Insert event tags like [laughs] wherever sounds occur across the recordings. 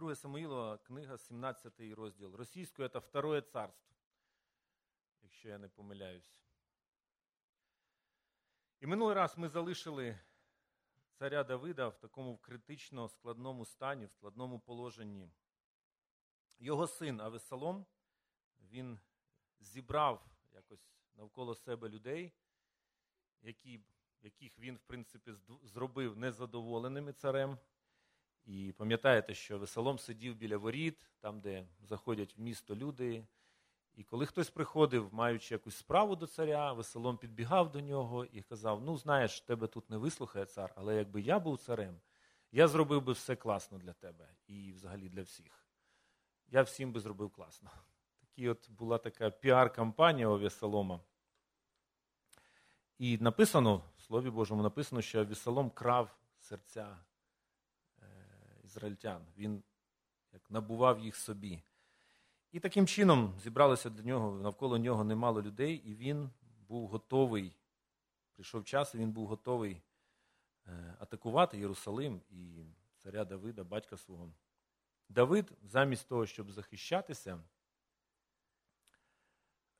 2 Самуїлова, книга, 17 розділ. Російською це Второе царство, якщо я не помиляюсь. І минулий раз ми залишили царя Давида в такому критично складному стані, в складному положенні. Його син Авесалом, він зібрав якось навколо себе людей, які, яких він, в принципі, зробив незадоволеними царем. І пам'ятаєте, що Весолом сидів біля воріт, там, де заходять в місто люди. І коли хтось приходив, маючи якусь справу до царя, Веселом підбігав до нього і казав: Ну, знаєш, тебе тут не вислухає цар, але якби я був царем, я зробив би все класно для тебе і взагалі для всіх. Я всім би зробив класно. Такі от була така піар-кампанія у Весолома. І написано, в Слові Божому написано, що Весолом крав серця ізраїльтян. Він як набував їх собі. І таким чином зібралося до нього, навколо нього немало людей, і він був готовий. Прийшов час, і він був готовий е, атакувати Єрусалим і царя Давида, батька свого. Давид, замість того, щоб захищатися,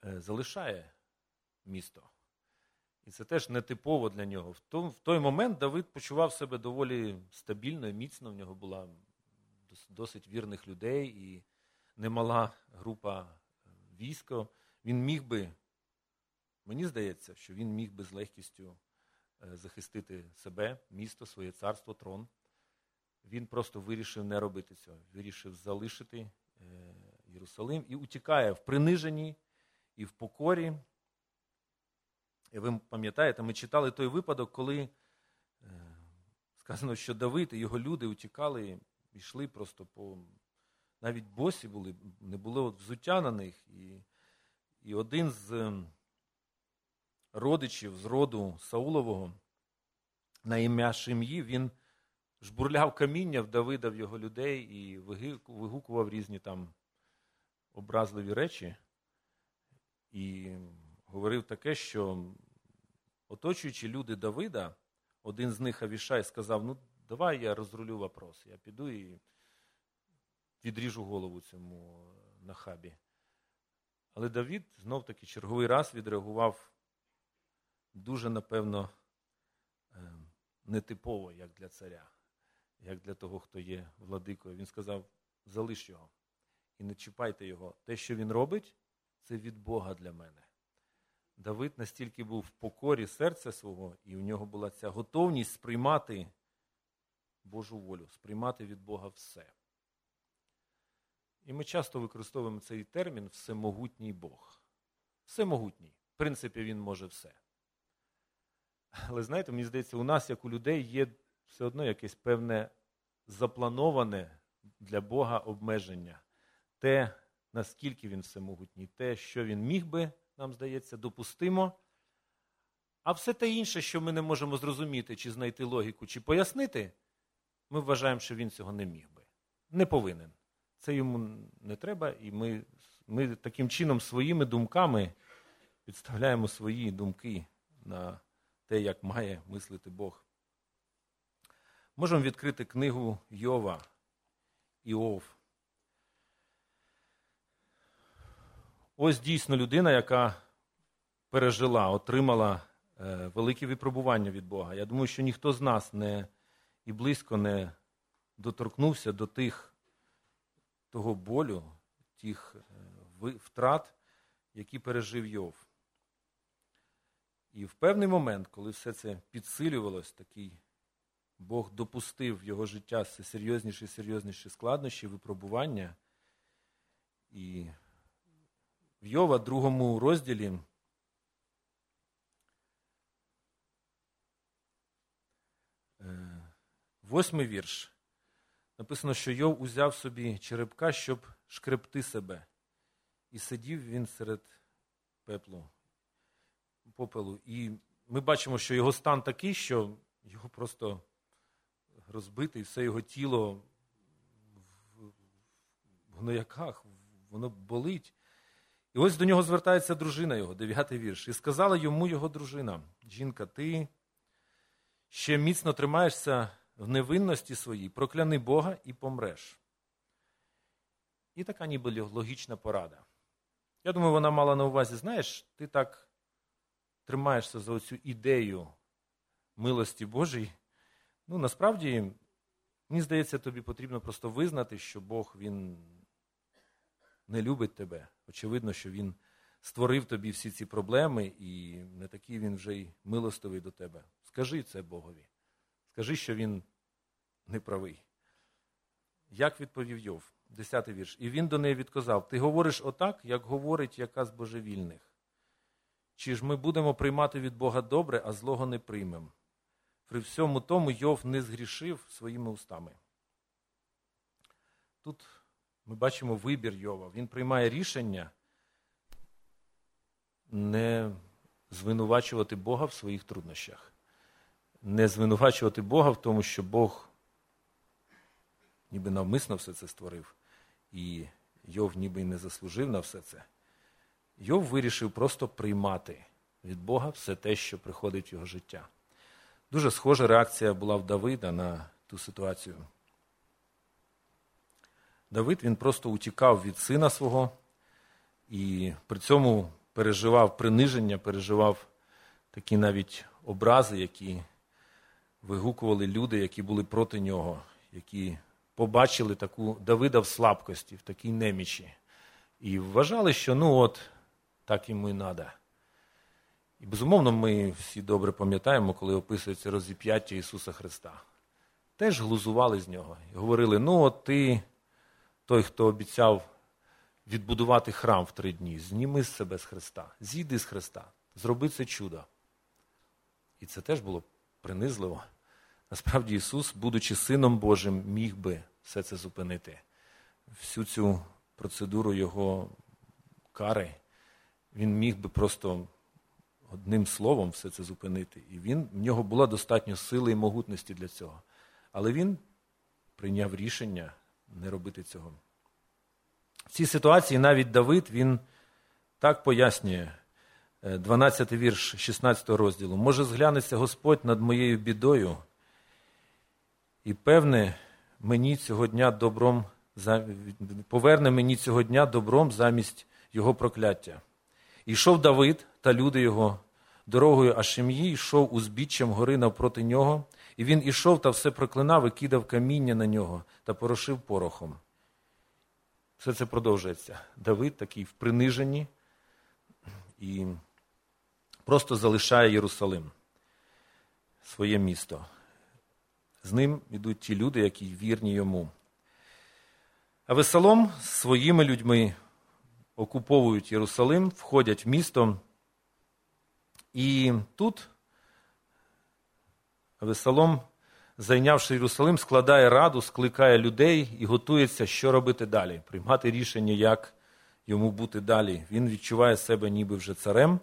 е, залишає місто. І це теж нетипово для нього. В той, момент Давид почував себе доволі стабільно і міцно. В нього була досить вірних людей і немала група е, війська. Він міг би, мені здається, що він міг би з легкістю е, захистити себе, місто, своє царство, трон. Він просто вирішив не робити цього. Вирішив залишити е, Єрусалим і утікає в приниженні і в покорі. І ви пам'ятаєте, ми читали той випадок, коли е, сказано, що Давид і його люди утікали, йшли просто по. Навіть босі були, не було взуття на них. І і один з ем, родичів з роду Саулового на ім'я Шим'ї, він жбурляв каміння в Давида в його людей і вигукував різні там образливі речі. І говорив таке, що оточуючи люди Давида, один з них Авішай сказав: Ну, давай я розрулю вопрос. Я піду і відріжу голову цьому нахабі. Але Давід знов таки черговий раз відреагував дуже, напевно, е, нетипово, як для царя, як для того, хто є владикою. Він сказав: залиш його і не чіпайте його. Те, що він робить, це від Бога для мене. Давид настільки був в покорі серця свого, і у нього була ця готовність сприймати Божу волю, сприймати від Бога все. І ми часто використовуємо цей термін всемогутній Бог. Всемогутній. В принципі, він може все. Але знаєте, мені здається, у нас, як у людей, є все одно якесь певне заплановане для Бога обмеження. Те, наскільки він всемогутній, те, що він міг би нам здається, допустимо. А все те інше, що ми не можемо зрозуміти, чи знайти логіку, чи пояснити, ми вважаємо, що він цього не міг би. Не повинен. Це йому не треба, і ми, ми таким чином своїми думками підставляємо свої думки на те, як має мислити Бог. Можемо відкрити книгу Йова Іов. Ось дійсно людина, яка пережила, отримала е, велике випробування від Бога. Я думаю, що ніхто з нас не і близько не доторкнувся до тих того болю, тих е, втрат, які пережив Йов. І в певний момент, коли все це підсилювалось, такий Бог допустив в його життя все серйозніші і серйозніші складнощі, випробування. І в Йова, другому розділі. Е, восьмий вірш. Написано, що Йов узяв собі черепка, щоб шкребти себе. І сидів він серед пеплу, попелу. І ми бачимо, що його стан такий, що його просто розбитий, все його тіло в гнояках, воно болить. І ось до нього звертається дружина його, дев'ятий вірш. І сказала йому його дружина: Жінка, ти ще міцно тримаєшся в невинності своїй, прокляни Бога і помреш. І така ніби логічна порада. Я думаю, вона мала на увазі, знаєш, ти так тримаєшся за оцю ідею милості Божій. Ну, насправді, мені здається, тобі потрібно просто визнати, що Бог Він не любить тебе. Очевидно, що Він створив тобі всі ці проблеми, і не такий він вже й милостивий до тебе. Скажи це Богові. Скажи, що він не правий. Як відповів Йов? Десятий вірш. І він до неї відказав: Ти говориш отак, як говорить яка з божевільних. Чи ж ми будемо приймати від Бога добре, а злого не приймемо? При всьому тому Йов не згрішив своїми устами. Тут ми бачимо вибір Йова. Він приймає рішення не звинувачувати Бога в своїх труднощах, не звинувачувати Бога в тому, що Бог ніби навмисно все це створив, і Йов ніби не заслужив на все це. Йов вирішив просто приймати від Бога все те, що приходить в його життя. Дуже схожа реакція була в Давида на ту ситуацію. Давид він просто утікав від сина свого і при цьому переживав приниження, переживав такі навіть образи, які вигукували люди, які були проти нього, які побачили таку Давида в слабкості, в такій немічі. І вважали, що ну от так йому і треба. І безумовно, ми всі добре пам'ятаємо, коли описується розіп'яття Ісуса Христа. Теж глузували з нього і говорили: ну, от ти, той, хто обіцяв відбудувати храм в три дні, зніми з себе з Христа, зійди з Христа, зроби це чудо. І це теж було принизливо. Насправді, Ісус, будучи Сином Божим, міг би все це зупинити. Всю цю процедуру Його кари, Він міг би просто одним словом все це зупинити. І він, в нього була достатньо сили і могутності для цього. Але він прийняв рішення не робити цього. В цій ситуації навіть Давид він так пояснює, 12 вірш 16 розділу. Може, зглянеться Господь над моєю бідою, і певне, мені цього дня добром, поверне мені цього дня добром замість його прокляття. Ішов Давид та люди його дорогою Ашем'ї, йшов узбіччям гори навпроти нього, і він ішов та все проклинав і кидав каміння на нього та порошив порохом. Все це продовжується. Давид такий в приниженні і просто залишає Єрусалим, своє місто. З ним йдуть ті люди, які вірні йому. А Весолом з своїми людьми окуповують Єрусалим, входять в місто. І тут Весолом зайнявши Єрусалим, складає раду, скликає людей і готується, що робити далі, приймати рішення, як йому бути далі. Він відчуває себе ніби вже царем.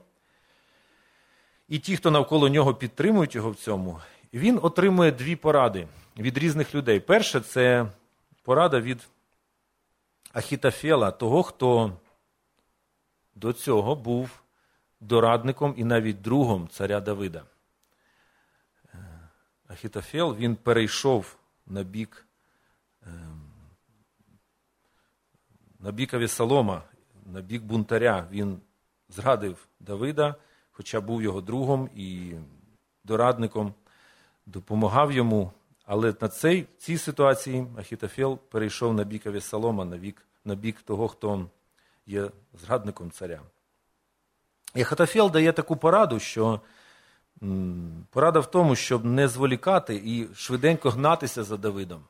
І ті, хто навколо нього підтримують його в цьому, він отримує дві поради від різних людей. Перше, це порада від Ахітофела, того, хто до цього був дорадником і навіть другом царя Давида. Ахітофел він перейшов на бік ем, на бік Авісалома, на бік бунтаря. Він зрадив Давида, хоча був його другом і дорадником, допомагав йому. Але на цей, цій ситуації Ахітофел перейшов на бік Авісалома, на бік, на бік того, хто є зрадником царя. І Ахітофел дає таку пораду, що Порада в тому, щоб не зволікати і швиденько гнатися за Давидом.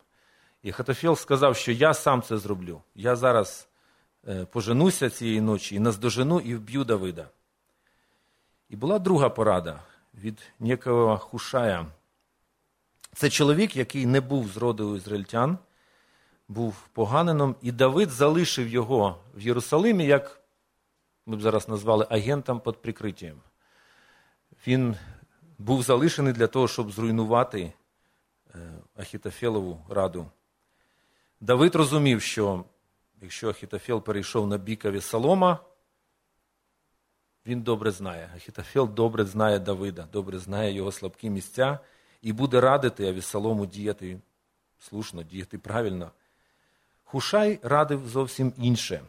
І Хатофіл сказав, що я сам це зроблю. Я зараз е, поженуся цієї ночі і наздожену і вб'ю Давида. І була друга порада від некого Хушая. Це чоловік, який не був з роду ізраїльтян, був поганином, і Давид залишив його в Єрусалимі, як ми б зараз назвали агентом під прикриттям. Він був залишений для того, щоб зруйнувати е, Ахітофелову раду. Давид розумів, що якщо Ахітофел перейшов на бік Авісалома, він добре знає. Ахітофел добре знає Давида, добре знає його слабкі місця і буде радити Авісалому діяти слушно, діяти правильно. Хушай радив зовсім інше.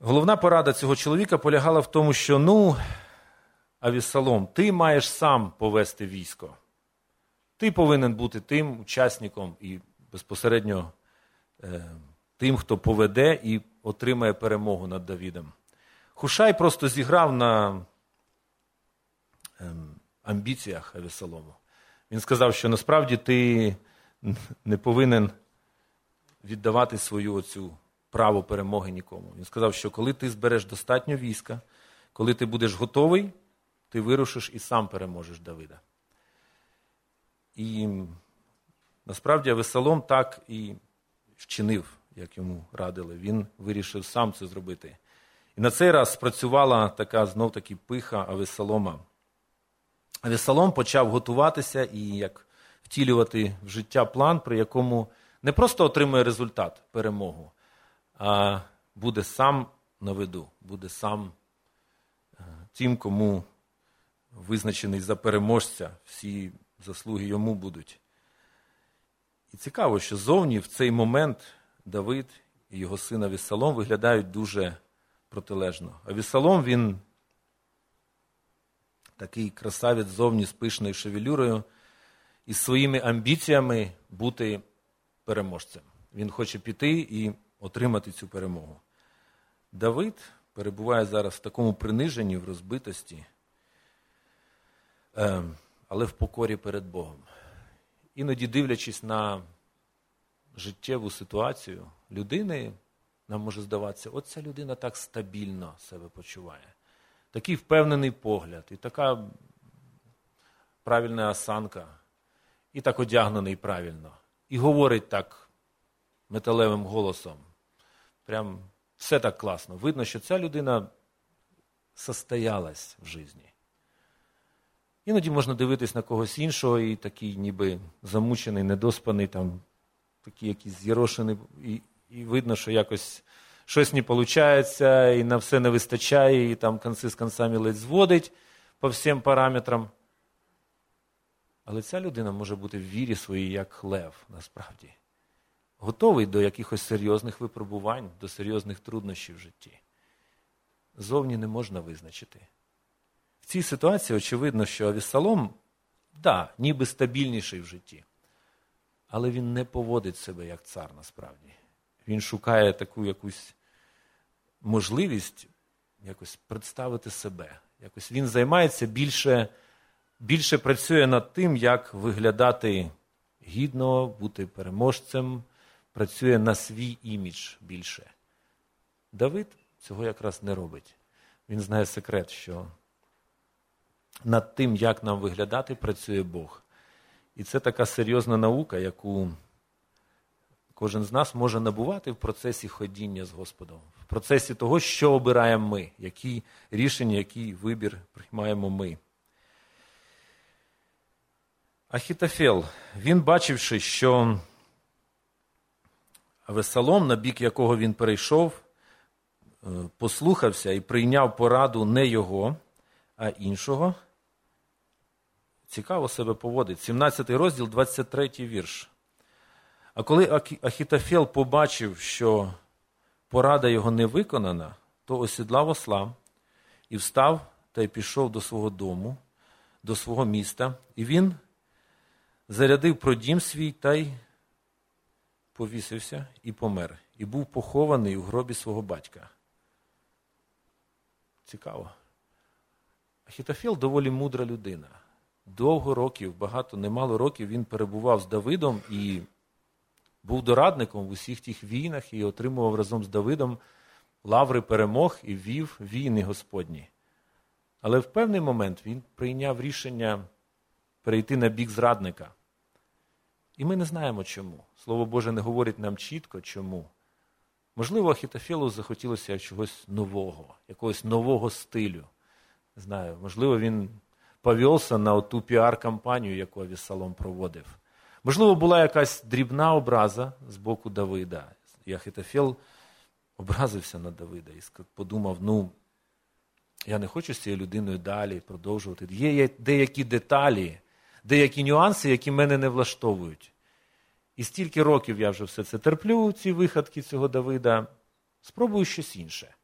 Головна порада цього чоловіка полягала в тому, що ну, Авісалом, ти маєш сам повести військо. Ти повинен бути тим учасником і безпосередньо е, тим, хто поведе і отримає перемогу над Давідом. Хушай просто зіграв на е, амбіціях Авісалому. Він сказав, що насправді ти не повинен віддавати свою оцю право перемоги нікому. Він сказав, що коли ти збереш достатньо війська, коли ти будеш готовий, ти вирушиш і сам переможеш Давида. І насправді Авесалом так і вчинив, як йому радили. Він вирішив сам це зробити. І на цей раз спрацювала така знов-таки пиха Авесалома. Авесалом почав готуватися і як втілювати в життя план, при якому не просто отримує результат, перемогу, а буде сам на виду, буде сам е, тим, кому визначений за переможця, всі заслуги йому будуть. І цікаво, що зовні в цей момент Давид і його син Авісалом виглядають дуже протилежно. А Авісалом він такий красавець зовні з пишною шевелюрою і своїми амбіціями бути переможцем. Він хоче піти і отримати цю перемогу. Давид перебуває зараз в такому приниженні, в розбитості, але в покорі перед Богом. Іноді, дивлячись на життєву ситуацію людини, нам може здаватися, от ця людина так стабільно себе почуває. Такий впевнений погляд, і така правильна осанка, і так одягнений правильно, і говорить так металевим голосом. Прям все так класно. Видно, що ця людина состоялась в житті. Іноді можна дивитись на когось іншого, і такий, ніби замучений, недоспаний, там, такий якийсь з'єрошений, і і видно, що якось щось не виходить, і на все не вистачає, і там конці з концами ледь зводить по всім параметрам. Але ця людина може бути в вірі своїй, як лев, насправді готовий до якихось серйозних випробувань, до серйозних труднощів в житті. Зовні не можна визначити. В цій ситуації очевидно, що Авісалом, да, ніби стабільніший в житті, але він не поводить себе як цар насправді. Він шукає таку якусь можливість якось представити себе. Якось Він займається більше, більше працює над тим, як виглядати гідно, бути переможцем, працює на свій імідж більше. Давид цього якраз не робить. Він знає секрет, що над тим, як нам виглядати, працює Бог. І це така серйозна наука, яку кожен з нас може набувати в процесі ходіння з Господом, в процесі того, що обираємо ми, які рішення, який вибір приймаємо ми. Ахітофел, він бачивши, що Весалом, на бік якого він перейшов, е, послухався і прийняв пораду не його, а іншого. Цікаво себе поводить. 17 розділ, 23 вірш. А коли Ахітофел побачив, що порада його не виконана, то осідлав осла і встав та й пішов до свого дому, до свого міста, і він зарядив про дім свій та й повісився і помер, і був похований у гробі свого батька. Цікаво. Ахітофіл доволі мудра людина. Довго років, багато, немало років він перебував з Давидом і був дорадником в усіх тих війнах і отримував разом з Давидом лаври перемог і вів війни Господні. Але в певний момент він прийняв рішення перейти на бік зрадника. І ми не знаємо чому. Слово Боже не говорить нам чітко чому. Можливо, Ахітофілу захотілося чогось нового, якогось нового стилю. Знаю, Можливо, він повівся на ту піар-кампанію, яку Авісалом проводив. Можливо, була якась дрібна образа з боку Давида. І образився на Давида і подумав: ну, я не хочу з цією людиною далі продовжувати. Є деякі деталі, деякі нюанси, які мене не влаштовують. І стільки років я вже все це терплю, ці виходки цього Давида. Спробую щось інше.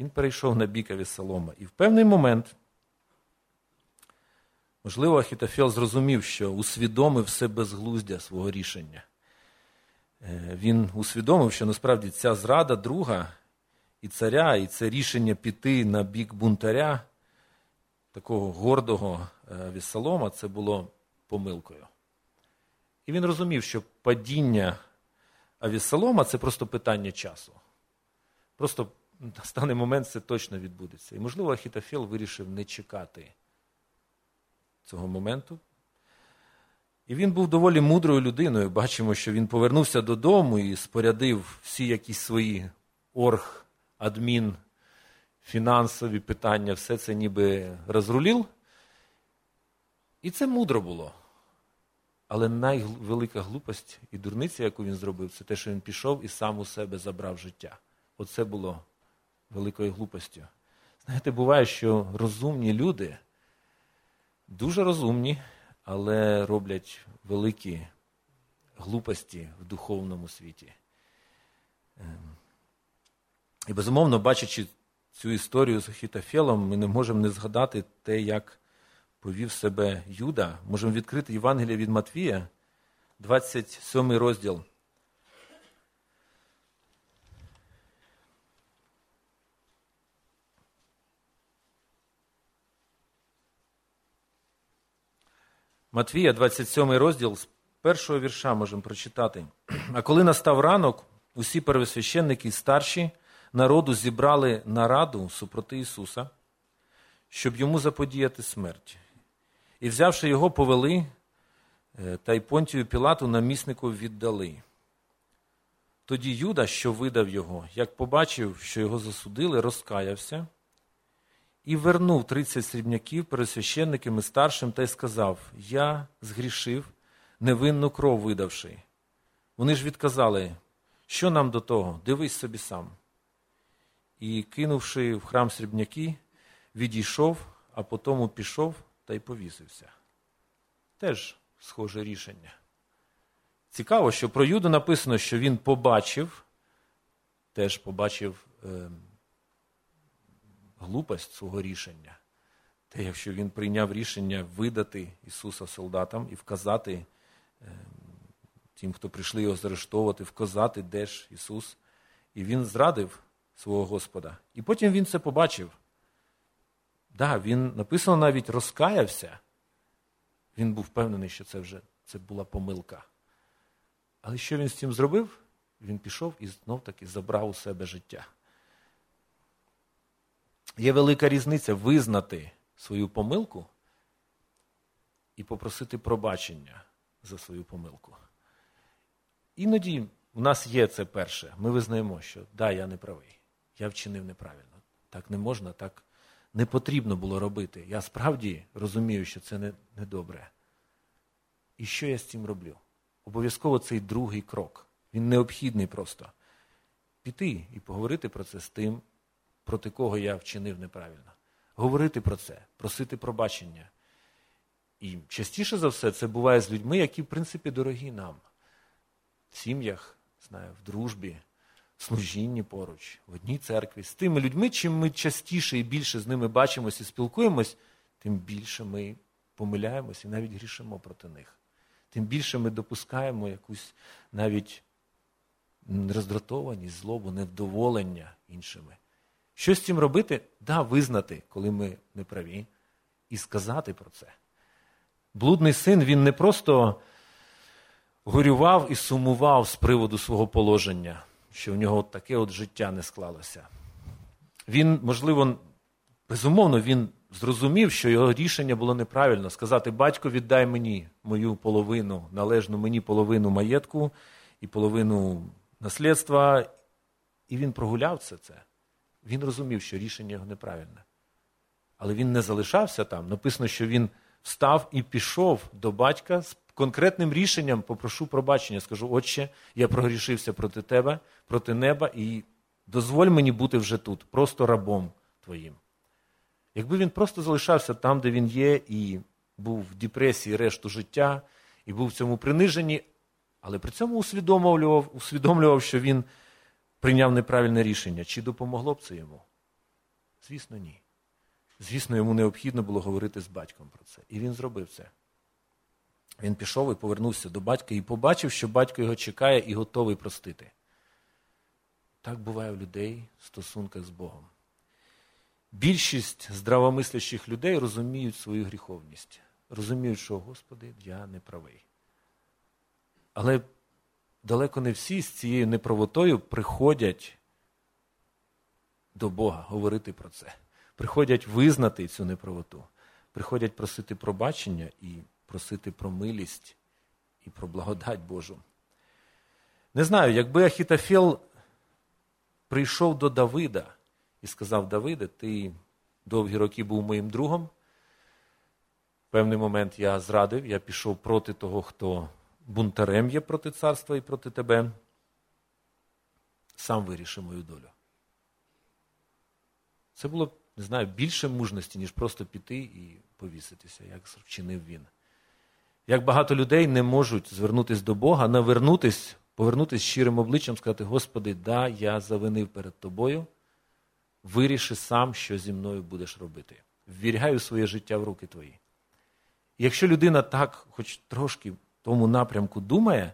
Він перейшов на бік Авісалома. І в певний момент, можливо, Ахітофел зрозумів, що усвідомив все безглуздя свого рішення. Е, він усвідомив, що насправді ця зрада друга і царя, і це рішення піти на бік бунтаря, такого гордого е, Віссалома, це було помилкою. І він розумів, що падіння Авісалома це просто питання часу. Просто настане момент це точно відбудеться. І, можливо, Ахітофел вирішив не чекати цього моменту. І він був доволі мудрою людиною. Бачимо, що він повернувся додому і спорядив всі якісь свої орг, адмін, фінансові питання, все це ніби розрулів. І це мудро було. Але найвелика глупость і дурниця, яку він зробив, це те, що він пішов і сам у себе забрав життя. Оце було великою глупостю. Знаєте, буває, що розумні люди дуже розумні, але роблять великі глупості в духовному світі. Ем, і безумовно, бачачи цю історію з Ахітофелом, ми не можемо не згадати те, як повів себе Юда. Можемо відкрити Євангелія від Матвія, 27 розділ. Матвія, 27 розділ, з першого вірша можемо прочитати. А коли настав ранок, усі первосвященники і старші народу зібрали нараду супроти Ісуса, щоб йому заподіяти смерть. І, взявши його, повели, е, та й Понтію Пілату наміснику віддали. Тоді Юда, що видав його, як побачив, що його засудили, розкаявся і вернув 30 срібняків перед священником і старшим та й сказав: Я згрішив, невинну кров видавши. Вони ж відказали, що нам до того? Дивись собі сам. І, кинувши в храм срібняки, відійшов, а потім пішов та й повісився. Теж схоже рішення. Цікаво, що про Юду написано, що він побачив, теж побачив е, глупость свого рішення. Те, якщо він прийняв рішення видати Ісуса солдатам і вказати е, тим, хто прийшли його заарештовувати, вказати, де ж Ісус. І він зрадив свого Господа. І потім він це побачив. Да, він написано навіть розкаявся. Він був впевнений, що це вже це була помилка. Але що він з цим зробив? Він пішов і знов таки забрав у себе життя. Є велика різниця визнати свою помилку і попросити пробачення за свою помилку. Іноді у нас є це перше. Ми визнаємо, що да, я не правий, я вчинив неправильно. Так не можна, так не потрібно було робити. Я справді розумію, що це не, не. І що я з цим роблю? Обов'язково цей другий крок. Він необхідний просто. Піти і поговорити про це з тим, проти кого я вчинив неправильно. Говорити про це, просити пробачення. І частіше за все це буває з людьми, які, в принципі, дорогі нам. В сім'ях, знаю, в дружбі, в служінні поруч, в одній церкві. З тими людьми, чим ми частіше і більше з ними бачимося і спілкуємось, тим більше ми помиляємось і навіть грішимо проти них. Тим більше ми допускаємо якусь навіть роздратованість, злобу, невдоволення іншими. Що з цим робити? Да, визнати, коли ми не праві, і сказати про це. Блудний син він не просто горював і сумував з приводу свого положення, що в нього таке от життя не склалося. Він, можливо, безумовно, він зрозумів, що його рішення було неправильно сказати: батько, віддай мені мою половину, належну мені половину маєтку і половину наслідства. І він прогуляв це. це. Він розумів, що рішення його неправильне. Але він не залишався там. Написано, що він встав і пішов до батька з конкретним рішенням, попрошу пробачення. Скажу, отче, я прогрішився проти тебе, проти неба, і дозволь мені бути вже тут, просто рабом твоїм. Якби він просто залишався там, де він є, і був в депресії решту життя, і був в цьому приниженні, Але при цьому усвідомлював, усвідомлював, що він прийняв неправильне рішення. Чи допомогло б це йому? Звісно, ні. Звісно, йому необхідно було говорити з батьком про це. І він зробив це. Він пішов і повернувся до батька і побачив, що батько його чекає і готовий простити. Так буває у людей в стосунках з Богом. Більшість здравомислящих людей розуміють свою гріховність, розуміють, що, Господи, я не правий. Але далеко не всі з цією неправотою приходять до Бога говорити про це. Приходять визнати цю неправоту, приходять просити пробачення і просити про милість і про благодать Божу. Не знаю, якби Ахітофел прийшов до Давида і сказав: Давиде, ти довгі роки був моїм другом. В певний момент я зрадив, я пішов проти того, хто бунтарем є проти царства і проти тебе. Сам вирішив мою долю. Це було, не знаю, більше мужності, ніж просто піти і повіситися, як вчинив він. Як багато людей не можуть звернутися до Бога, навернутися, повернутися щирим обличчям, сказати: Господи, да, я завинив перед тобою, виріши сам, що зі мною будеш робити. Ввіряю своє життя в руки твої. І якщо людина так, хоч трошки тому напрямку думає,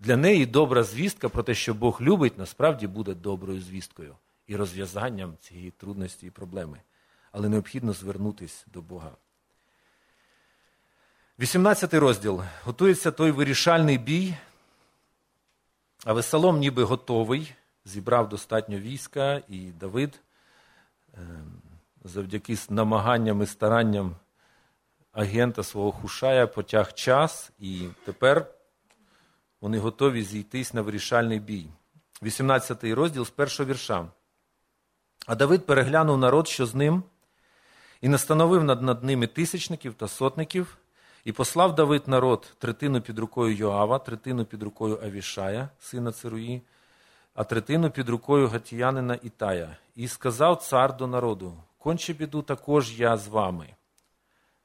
для неї добра звістка про те, що Бог любить, насправді буде доброю звісткою і розв'язанням цієї трудності і проблеми. Але необхідно звернутися до Бога. 18 розділ. Готується той вирішальний бій. А Весолом ніби готовий, зібрав достатньо війська, і Давид ем, завдяки намаганням і старанням агента свого Хушая потяг час, і тепер вони готові зійтись на вирішальний бій. 18 розділ з першого вірша. А Давид переглянув народ, що з ним, і настановив над, над ними тисячників та сотників. І послав Давид народ третину під рукою Йоава, третину під рукою Авішая, сина Церуї, а третину під рукою гатіянина Ітая. І сказав цар до народу: Конче біду також я з вами.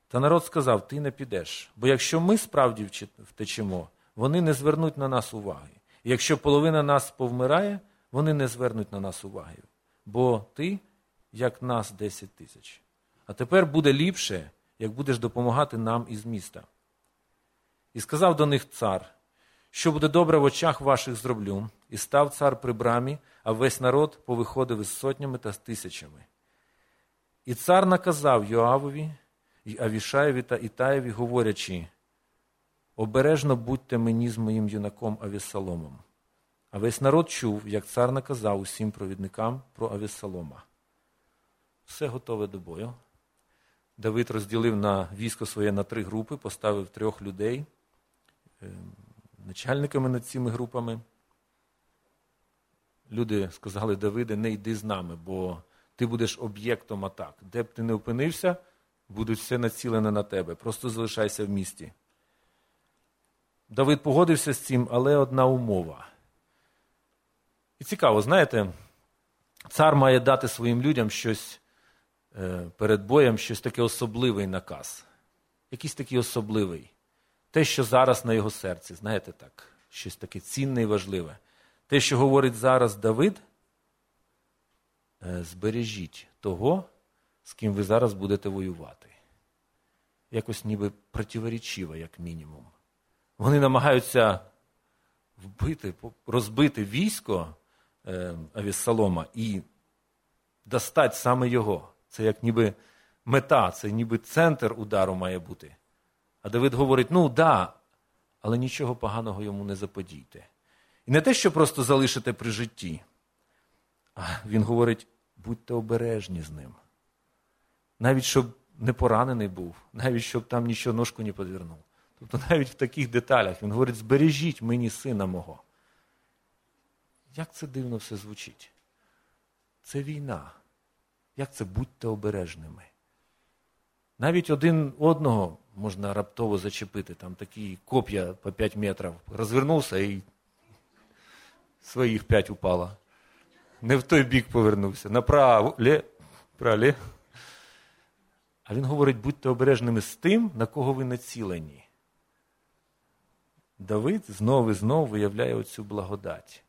Та народ сказав: Ти не підеш, бо якщо ми справді втечемо, вони не звернуть на нас уваги. І якщо половина нас повмирає, вони не звернуть на нас уваги. Бо ти, як нас, десять тисяч. А тепер буде ліпше як будеш допомагати нам із міста. І сказав до них цар, що буде добре в очах ваших зроблю, і став цар при брамі, а весь народ повиходив із сотнями та з тисячами. І цар наказав Йоавові, і Авішаєві та Ітаєві, говорячи: обережно будьте мені з моїм юнаком Авісаломом. А весь народ чув, як цар наказав усім провідникам про Авісалома. Все готове до бою. Давид розділив на військо своє на три групи, поставив трьох людей е, начальниками над цими групами. Люди сказали Давиде, не йди з нами, бо ти будеш об'єктом атак. Де б ти не опинився, буде все націлене на тебе. Просто залишайся в місті. Давид погодився з цим, але одна умова. І цікаво, знаєте, цар має дати своїм людям щось Е, перед боєм щось таке особливий наказ. Якийсь такий особливий. Те, що зараз на його серці, знаєте так, щось таке цінне і важливе. Те, що говорить зараз Давид, е, збережіть того, з ким ви зараз будете воювати. Якось ніби противоречиво, як мінімум. Вони намагаються вбити, розбити військо е, Авіссалома і достати саме його. Це як ніби мета, це ніби центр удару має бути. А Давид говорить: ну да, але нічого поганого йому не заподійте. І не те, що просто залишите при житті, а він говорить: будьте обережні з ним. Навіть щоб не поранений був, навіть щоб там нічого ножку не подвернув. Тобто навіть в таких деталях він говорить: збережіть мені сина мого. Як це дивно все звучить? Це війна. Як це будьте обережними? Навіть один одного можна раптово зачепити, там такі коп'я по 5 метрів. Розвернувся і своїх 5 упало. Не в той бік повернувся. Направо, лє, пралє. А він говорить, будьте обережними з тим, на кого ви націлені. Давид знову і знову виявляє оцю благодать.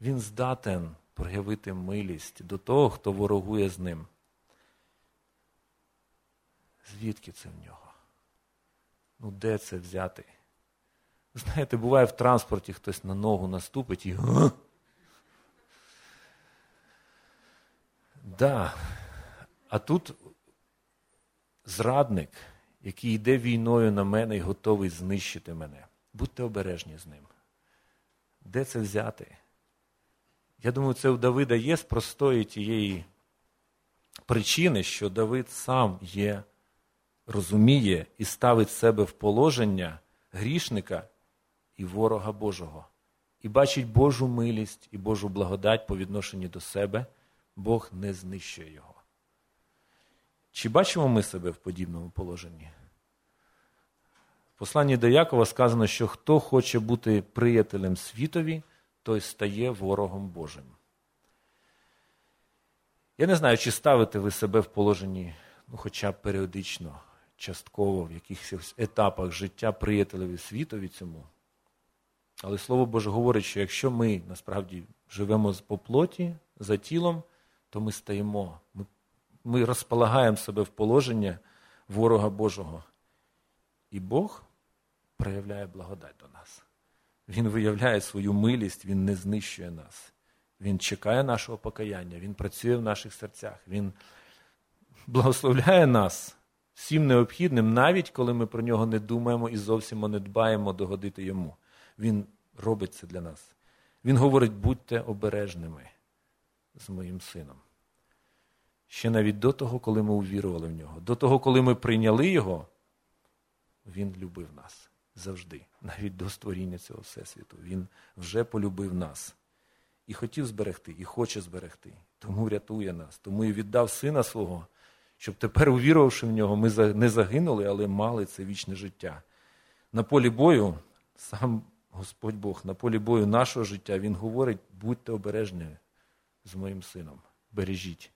Він здатен проявити милість до того, хто ворогує з ним. Звідки це в нього? Ну, де це взяти? Знаєте, буває в транспорті хтось на ногу наступить і. Да. А тут зрадник, який йде війною на мене і готовий знищити мене. Будьте обережні з ним. Де це взяти? Я думаю, це у Давида є з простої тієї причини, що Давид сам є, розуміє і ставить себе в положення грішника і ворога Божого. І бачить Божу милість і Божу благодать по відношенню до себе, Бог не знищує його. Чи бачимо ми себе в подібному положенні? В посланні до Якова сказано, що хто хоче бути приятелем світові, той стає ворогом Божим. Я не знаю, чи ставите ви себе в положенні, ну, хоча б періодично, частково, в якихось етапах життя приятелеві світові цьому. Але Слово Боже говорить, що якщо ми насправді живемо по плоті, за тілом, то ми стаємо, ми, ми розполагаємо себе в положення ворога Божого. І Бог проявляє благодать до нас. Він виявляє свою милість, Він не знищує нас. Він чекає нашого покаяння, Він працює в наших серцях, Він благословляє нас всім необхідним, навіть коли ми про нього не думаємо і зовсім не дбаємо догодити йому. Він робить це для нас. Він говорить: будьте обережними з моїм сином. Ще навіть до того, коли ми увірували в нього, до того, коли ми прийняли його, він любив нас завжди, навіть до створіння цього всесвіту. Він вже полюбив нас і хотів зберегти, і хоче зберегти. Тому рятує нас, тому і віддав сина свого, щоб тепер, увірувавши в нього, ми не загинули, але мали це вічне життя. На полі бою сам Господь Бог, на полі бою нашого життя, Він говорить: будьте обережні з моїм сином, бережіть.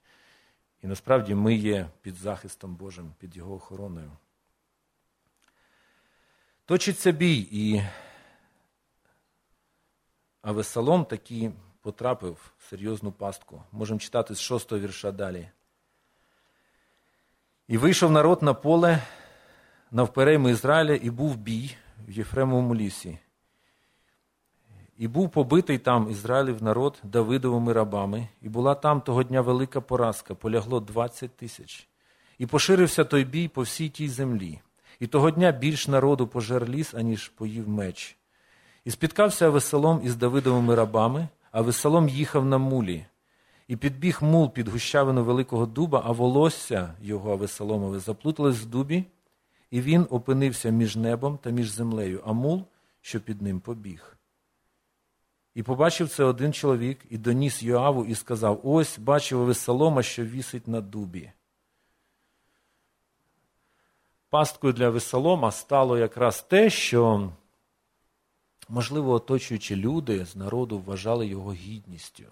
І насправді ми є під захистом Божим, під Його охороною. Точиться бій, і Авесалом таки потрапив в серйозну пастку. Можемо читати з шостого вірша далі. І вийшов народ на поле навперейми Ізраїля, і був бій в Єфремовому лісі. І був побитий там Ізраїлів народ Давидовими рабами, і була там того дня велика поразка, полягло 20 тисяч. І поширився той бій по всій тій землі. І того дня більш народу пожер ліс, аніж поїв меч. І спіткався Авесолом із Давидовими рабами, а Авесолом їхав на мулі. І підбіг мул під гущавину великого дуба, а волосся його Авесоломове заплуталось в дубі, і він опинився між небом та між землею, а мул, що під ним побіг. І побачив це один чоловік і доніс Йоаву і сказав: Ось бачив Авесолома, що вісить на дубі. Пасткою для Весолома стало якраз те, що, можливо, оточуючі люди з народу вважали його гідністю.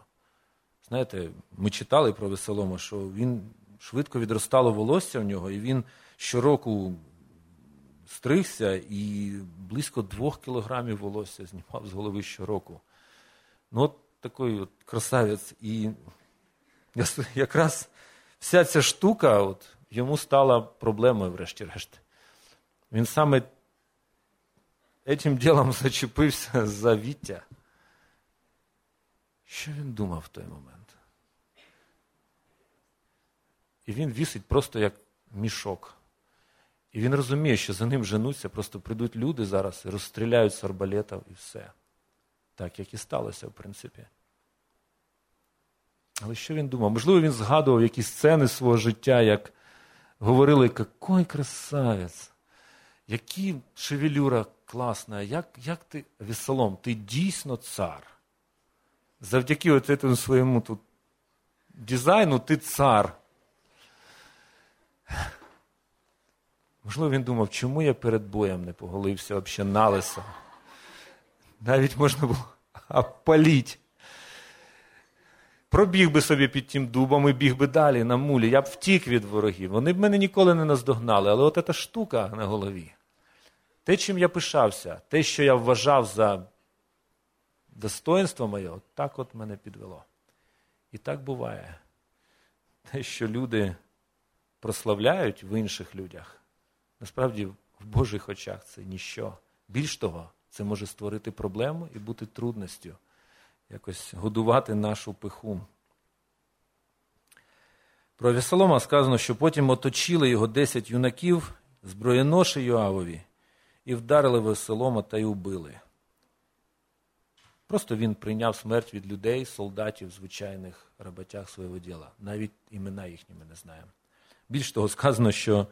Знаєте, ми читали про Весолома, що він швидко відростало волосся в нього, і він щороку стригся і близько двох кілограмів волосся знімав з голови щороку. Ну, от такий от красавець. І [laughs] якраз вся ця штука от, йому стала проблемою, врешті-решт. Він саме цим ділом [laughs] зачепився за Віття. Що він думав в той момент? І він вісить просто як мішок. І він розуміє, що за ним женуться, просто прийдуть люди зараз і розстріляють з арбалетів і все. Так, як і сталося, в принципі. Але що він думав? Можливо, він згадував якісь сцени свого життя, як говорили, який красавець, які шевелюра класна, як як ти, Весолом, ти дійсно цар. Завдяки от своєму тут дизайну ти цар. Можливо, він думав, чому я перед боєм не поголився взагалі на лисо. Навіть можна було [laughs] опаліть. Пробіг би собі під тим дубом і біг би далі на мулі. Я б втік від ворогів. Вони б мене ніколи не наздогнали, але от ця штука на голові. Те, чим я пишався, те, що я вважав за достоинство моє, от так от мене підвело. І так буває. Те, що люди прославляють в інших людях, насправді в Божих очах це ніщо. Більш того, це може створити проблему і бути трудністю, якось годувати нашу пиху. Про Авесолома сказано, що потім оточили його десять юнаків, зброєноші Йоавові, і вдарили Веселома та й убили. Просто він прийняв смерть від людей, солдатів, звичайних роботяг свого діла. Навіть імена їхні ми не знаємо. Більш того, сказано, що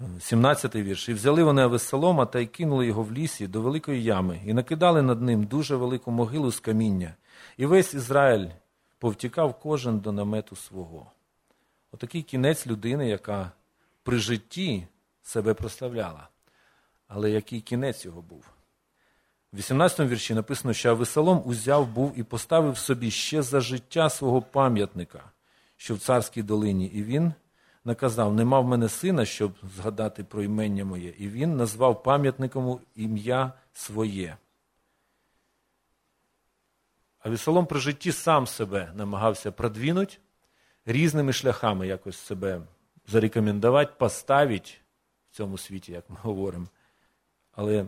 17-й е, вірш. І взяли вони Авесолома та й кинули його в лісі до великої ями, і накидали над ним дуже велику могилу з каміння. І весь Ізраїль повтікав кожен до намету свого. Отакий кінець людини, яка при житті себе прославляла. Але який кінець його був? В 18 му вірші написано, що Авесолом узяв був і поставив собі ще за життя свого пам'ятника, що в царській долині, і він наказав: нема в мене сина, щоб згадати про імення моє, і він назвав пам'ятником ім'я своє. Авесолом при житті сам себе намагався продвинути різними шляхами якось себе зарекомендувати, поставити в цьому світі, як ми говоримо. Але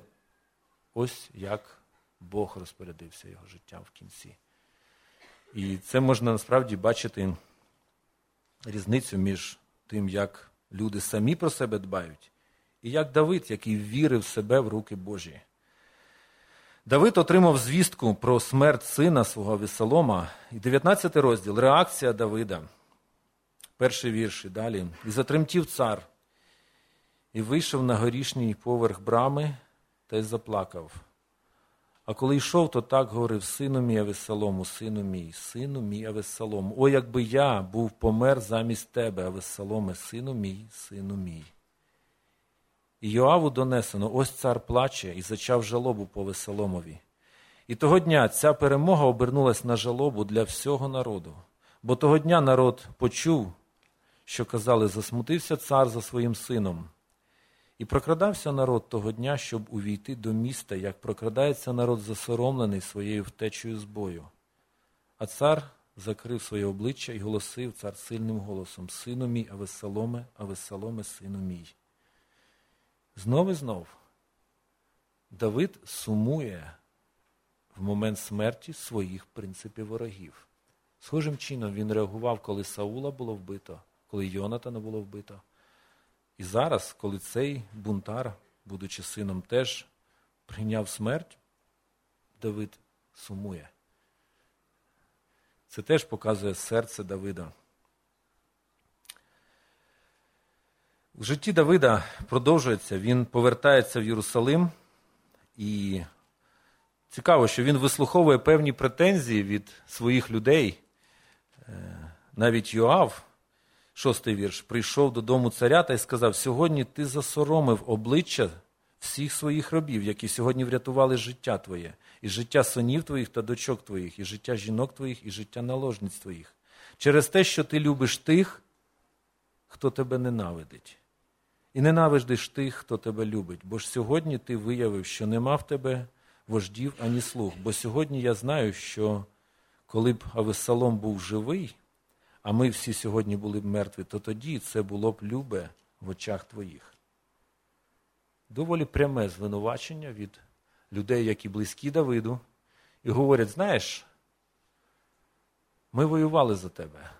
ось як Бог розпорядився його життям в кінці. І це можна насправді бачити різницю між тим, як люди самі про себе дбають, і як Давид, який вірив себе в руки Божі. Давид отримав звістку про смерть сина свого Весолома, і 19 розділ реакція Давида. Перший вірш і далі. І затремтів цар, і вийшов на горішній поверх брами та й заплакав. А коли йшов, то так говорив сину мій Авесалому, сину мій, сину мій Авесалому. О, якби я був помер замість тебе, Авесаломе, сину мій, сину мій. І Йоаву донесено, ось цар плаче і зачав жалобу по Весоломові. І того дня ця перемога обернулась на жалобу для всього народу. Бо того дня народ почув, що казали, засмутився цар за своїм сином. І прокрадався народ того дня, щоб увійти до міста, як прокрадається народ засоромлений своєю втечею з бою. А цар закрив своє обличчя і голосив цар сильним голосом: Сину мій, Авесаломе, Авесаломе, сину мій. Знов і знов Давид сумує в момент смерті своїх принципів ворогів. Схожим чином він реагував, коли Саула було вбито, коли Йонатана було вбито. І зараз, коли цей бунтар, будучи сином, теж прийняв смерть, Давид сумує. Це теж показує серце Давида. В житті Давида продовжується, він повертається в Єрусалим, і цікаво, що він вислуховує певні претензії від своїх людей. Е, навіть Йоав, шостий вірш, прийшов додому царя та й сказав: Сьогодні ти засоромив обличчя всіх своїх робів, які сьогодні врятували життя твоє, і життя синів твоїх та дочок твоїх, і життя жінок твоїх, і життя наложниць твоїх. Через те, що ти любиш тих, хто тебе ненавидить. І ненавидиш тих, хто тебе любить, бо ж сьогодні ти виявив, що нема в тебе вождів ані слуг. Бо сьогодні я знаю, що коли б Авесалом був живий, а ми всі сьогодні були б мертві, то тоді це було б любе в очах твоїх. Доволі пряме звинувачення від людей, які близькі Давиду, і говорять: знаєш, ми воювали за тебе,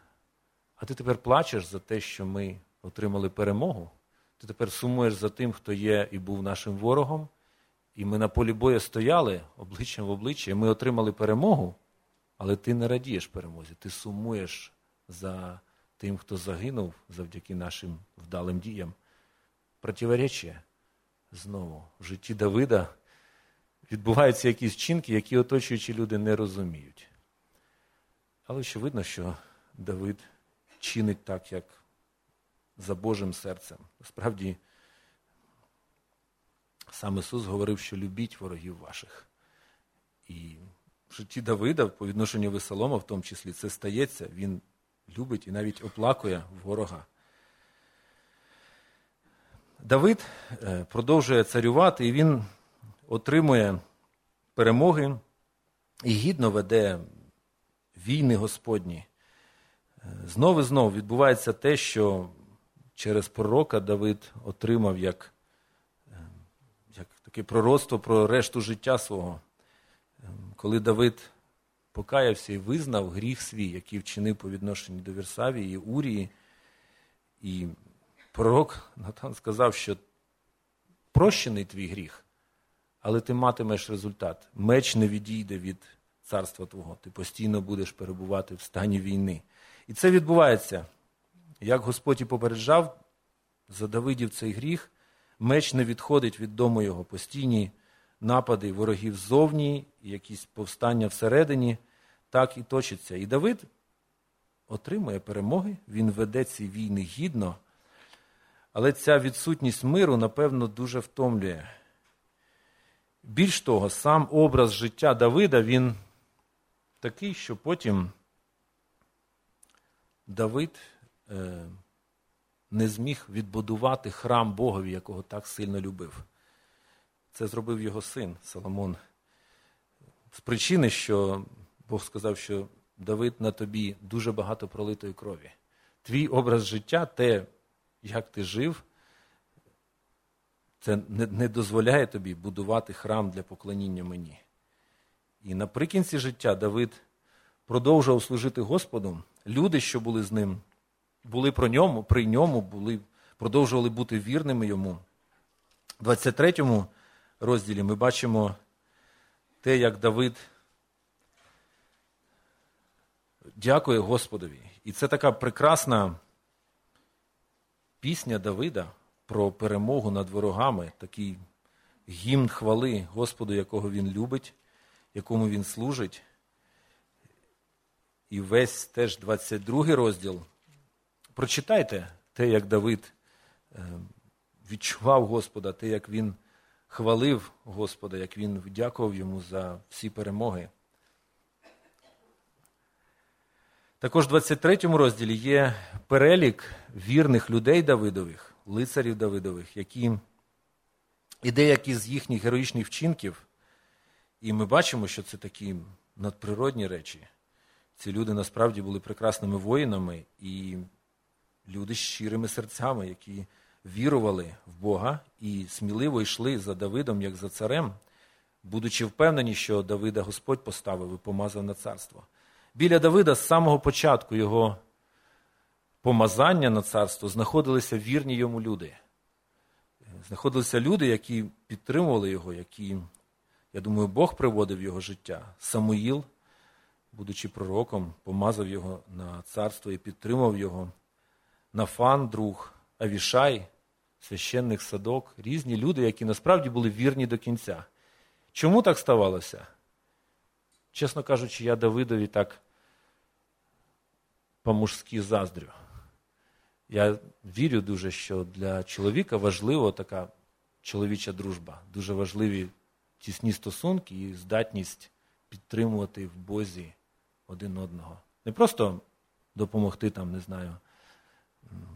а ти тепер плачеш за те, що ми отримали перемогу. Ти тепер сумуєш за тим, хто є і був нашим ворогом. І ми на полі бою стояли обличчям в обличчя, і ми отримали перемогу, але ти не радієш перемозі, ти сумуєш за тим, хто загинув завдяки нашим вдалим діям. Противоречія знову в житті Давида відбуваються якісь вчинки, які оточуючі люди не розуміють. Але ще видно, що Давид чинить так, як за Божим серцем. Насправді, сам Ісус говорив, що любіть ворогів ваших. І в житті Давида, по відношенню Весолома, в тому числі, це стається, він любить і навіть оплакує ворога. Давид е, продовжує царювати, і він отримує перемоги і гідно веде війни Господні. Е, знов і знов відбувається те, що через пророка Давид отримав як е, як таке пророцтво про решту життя свого. Коли Давид покаявся і визнав гріх свій, який вчинив по відношенню до Вірсавії і Урії, і пророк Натан сказав, що прощений твій гріх, але ти матимеш результат. Меч не відійде від царства Твого. Ти постійно будеш перебувати в стані війни. І це відбувається. Як Господь і попереджав, за Давидів цей гріх, меч не відходить від дому його, постійні напади ворогів ззовні, якісь повстання всередині, так і точиться. І Давид отримує перемоги, він веде ці війни гідно, але ця відсутність миру, напевно, дуже втомлює. Більш того, сам образ життя Давида, він такий, що потім Давид е, не зміг відбудувати храм Богові, якого так сильно любив. Це зробив його син Соломон. З причини, що Бог сказав, що Давид на тобі дуже багато пролитої крові. Твій образ життя, те, як ти жив, це не, не дозволяє тобі будувати храм для поклоніння мені. І наприкінці життя Давид продовжував служити Господу. Люди, що були з ним, були про ньому, при ньому, були, продовжували бути вірними йому. У 23 розділі ми бачимо те, як Давид дякує Господові. І це така прекрасна пісня Давида про перемогу над ворогами, такий гімн хвали Господу, якого він любить, якому він служить. І весь теж 22 розділ. Прочитайте те, як Давид е, відчував Господа, те, як він хвалив Господа, як він вдякував йому за всі перемоги. Також в 23 розділі є перелік вірних людей Давидових, лицарів Давидових, які і деякі з їхніх героїчних вчинків. І ми бачимо, що це такі надприродні речі. Ці люди насправді були прекрасними воїнами і люди з щирими серцями, які вірували в Бога і сміливо йшли за Давидом, як за царем, будучи впевнені, що Давида Господь поставив і помазав на царство. Біля Давида з самого початку його помазання на царство знаходилися вірні йому люди. Знаходилися люди, які підтримували його, які, я думаю, Бог приводив його життя. Самуїл, будучи пророком, помазав його на царство і підтримав його. Нафан, друг, Авішай, священник садок, різні люди, які насправді були вірні до кінця. Чому так ставалося? Чесно кажучи, я Давидові так по-мужськи заздрю. Я вірю дуже, що для чоловіка важлива така чоловіча дружба. Дуже важливі тісні стосунки і здатність підтримувати в Бозі один одного. Не просто допомогти там, не знаю,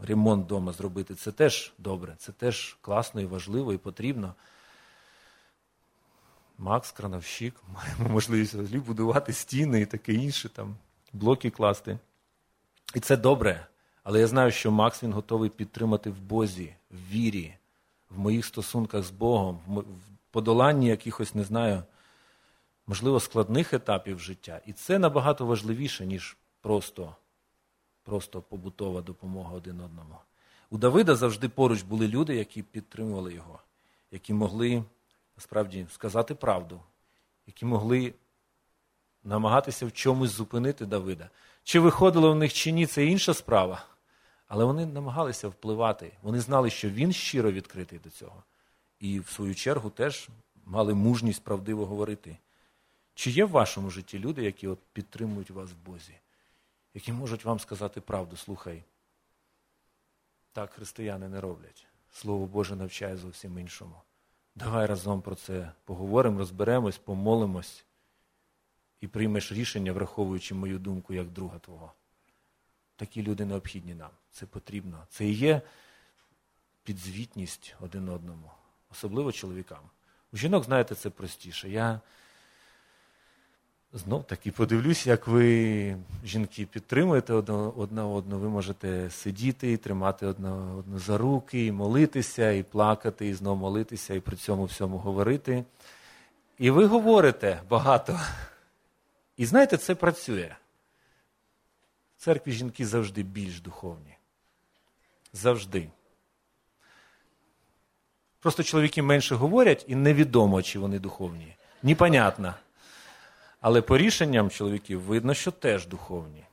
ремонт вдома зробити. Це теж добре, це теж класно і важливо і потрібно. Макс, крановщик, [laughs] маємо можливість взагалі будувати стіни і таке інше, там, блоки класти. І це добре. Але я знаю, що Макс він готовий підтримати в Бозі, в вірі, в моїх стосунках з Богом, в подоланні якихось, не знаю, можливо, складних етапів життя. І це набагато важливіше, ніж просто, просто побутова допомога один одному. У Давида завжди поруч були люди, які підтримували його, які могли насправді сказати правду, які могли намагатися в чомусь зупинити Давида. Чи виходило в них чи ні, це інша справа. Але вони намагалися впливати. Вони знали, що він щиро відкритий до цього. І в свою чергу теж мали мужність правдиво говорити. Чи є в вашому житті люди, які от підтримують вас в Бозі, які можуть вам сказати правду, слухай, так християни не роблять. Слово Боже навчає зовсім іншому. Давай разом про це поговоримо, розберемось, помолимось і приймеш рішення, враховуючи мою думку як друга Твого. Такі люди необхідні нам. Це потрібно. Це і є підзвітність один одному, особливо чоловікам. У жінок, знаєте, це простіше. Я знов таки подивлюсь, як ви, жінки, підтримуєте одна одну. Ви можете сидіти і тримати одна одну за руки, і молитися, і плакати, і знову молитися, і при цьому всьому говорити. І ви говорите багато. І знаєте, це працює. В церкві жінки завжди більш духовні. Завжди. Просто чоловіки менше говорять, і невідомо, чи вони духовні. Непонятно. Але по рішенням чоловіків видно, що теж духовні.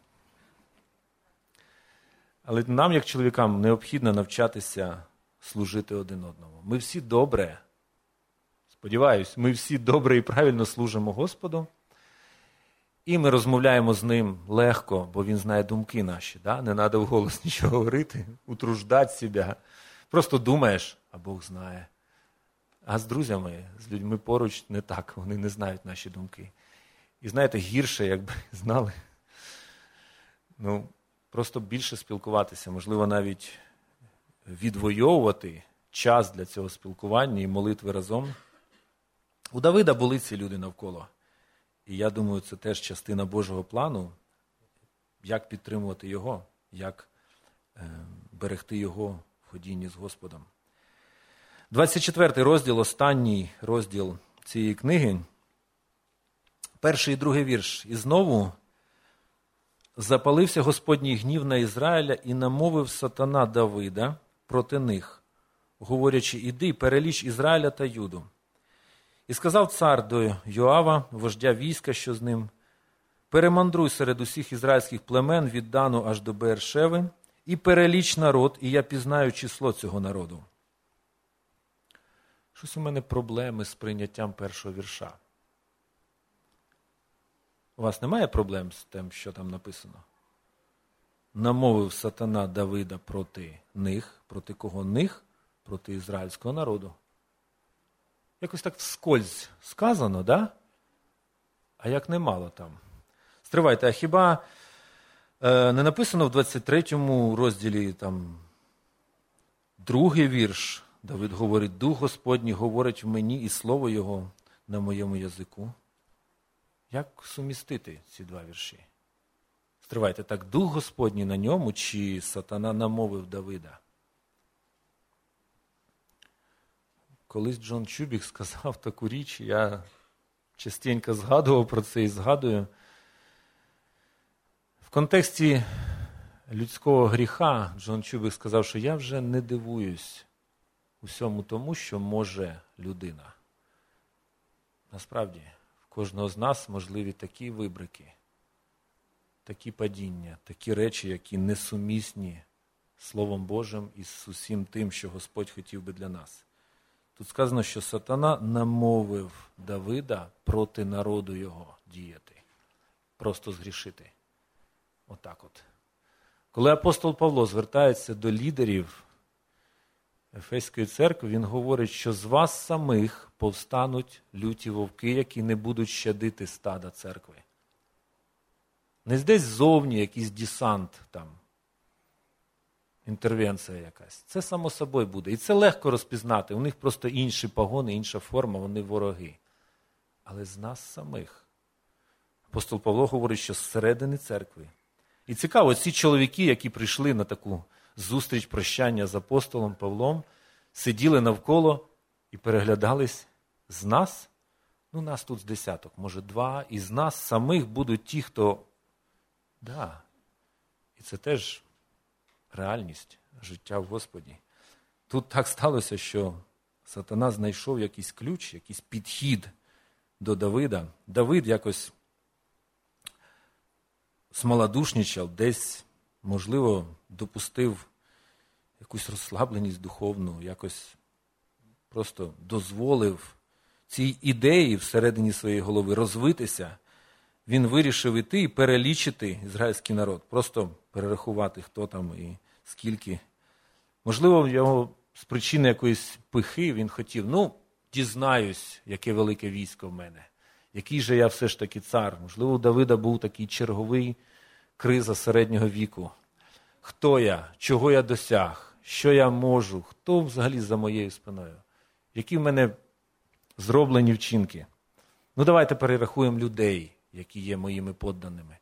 Але нам, як чоловікам, необхідно навчатися служити один одному. Ми всі добре, сподіваюсь, ми всі добре і правильно служимо Господу. І ми розмовляємо з ним легко, бо він знає думки наші. Да? Не треба вголос [laughs] нічого говорити, утруждати себе. Просто думаєш, а Бог знає. А з друзями, з людьми поруч не так, вони не знають наші думки. І знаєте, гірше, якби [laughs] знали. Ну, Просто більше спілкуватися, можливо, навіть відвоювати час для цього спілкування і молитви разом. У Давида були ці люди навколо. І я думаю, це теж частина Божого плану, як підтримувати його, як е, берегти його в ходінні з Господом. 24 розділ, останній розділ цієї книги. Перший і другий вірш. І знову запалився Господній гнів на Ізраїля і намовив сатана Давида проти них, говорячи: Іди, переліч Ізраїля та Юду. І сказав цар до Йоава, вождя війська, що з ним, перемандруй серед усіх ізраїльських племен від Дану аж до Бершеви, і переліч народ, і я пізнаю число цього народу. Щось у мене проблеми з прийняттям першого вірша. У вас немає проблем з тим, що там написано? Намовив сатана Давида проти них, проти кого них? Проти ізраїльського народу. Якось так вскользь сказано, да? А як немало там. Стривайте, а хіба е, не написано в 23 му розділі там другий вірш? Давид говорить: Дух Господній говорить в мені і слово Його на моєму язику. Як сумістити ці два вірші? Стривайте, так Дух Господній на ньому, чи сатана намовив Давида? Колись Джон Чубік сказав таку річ, я частенько згадував про це і згадую. В контексті людського гріха Джон Чубік сказав, що я вже не дивуюсь усьому тому, що може людина. Насправді, кожного з нас можливі такі вибрики, такі падіння, такі речі, які несумісні Словом Божим і з усім тим, що Господь хотів би для нас. Тут сказано, що сатана намовив Давида проти народу його діяти, просто згрішити. Отак от. Коли апостол Павло звертається до лідерів Ефеської церкви, він говорить, що з вас самих повстануть люті вовки, які не будуть щадити стада церкви. Не десь ззовні якийсь десант там інтервенція якась. Це само собою буде. І це легко розпізнати. У них просто інші погони, інша форма, вони вороги. Але з нас самих. Апостол Павло говорить, що зсередини церкви. І цікаво, ці чоловіки, які прийшли на таку зустріч прощання з апостолом Павлом, сиділи навколо і переглядались з нас. Ну, нас тут з десяток, може, два, і з нас самих будуть ті, хто. Да. І це теж реальність життя в Господі. Тут так сталося, що сатана знайшов якийсь ключ, якийсь підхід до Давида. Давид якось смолодушнічав, десь, можливо, допустив якусь розслабленість духовну, якось просто дозволив цій ідеї всередині своєї голови розвитися. Він вирішив іти і перелічити ізраїльський народ, просто перерахувати, хто там і скільки. Можливо, його з причини якоїсь пихи він хотів, ну, дізнаюсь, яке велике військо в мене, який же я все ж таки цар. Можливо, у Давида був такий черговий криза середнього віку. Хто я, чого я досяг, що я можу, хто взагалі за моєю спиною, які в мене зроблені вчинки. Ну, давайте перерахуємо людей, які є моїми подданими.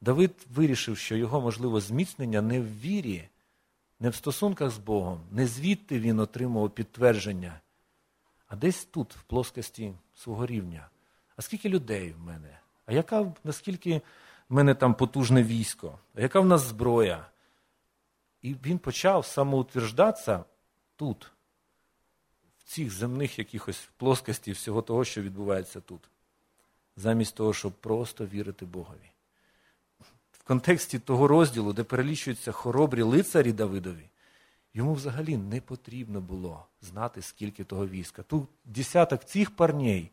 Давид вирішив, що його можливо зміцнення не в вірі, не в стосунках з Богом, не звідти він отримував підтвердження, а десь тут, в плоскості свого рівня. А скільки людей в мене? А яка наскільки в мене там потужне військо? Яка в нас зброя? І він почав самоутверждатися тут, в цих земних якихось плоскості всього того, що відбувається тут, замість того, щоб просто вірити Богові. В контексті того розділу, де перелічуються хоробрі лицарі Давидові, йому взагалі не потрібно було знати, скільки того війська. Тут десяток цих парней